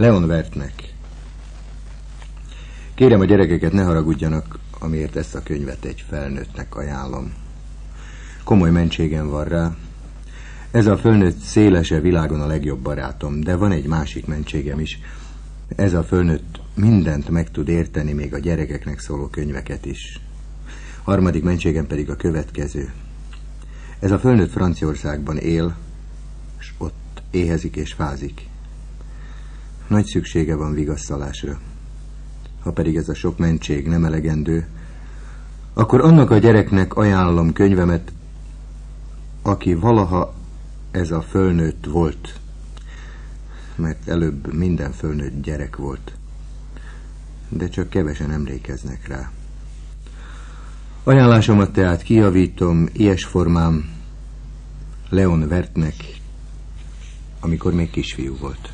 Leon Vertnek. Kérem a gyerekeket ne haragudjanak, amiért ezt a könyvet egy felnőttnek ajánlom. Komoly mentségem van rá. Ez a fölnőtt szélese világon a legjobb barátom, de van egy másik mentségem is. Ez a fölnőtt mindent meg tud érteni, még a gyerekeknek szóló könyveket is. Harmadik mentségem pedig a következő. Ez a fölnőtt Franciaországban él, és ott éhezik és fázik. Nagy szüksége van vigasztalásra. Ha pedig ez a sok mentség nem elegendő, akkor annak a gyereknek ajánlom könyvemet, aki valaha ez a fölnőtt volt, mert előbb minden fölnőtt gyerek volt, de csak kevesen emlékeznek rá. Ajánlásomat tehát kijavítom ilyes formám Leon Vertnek, amikor még kisfiú volt.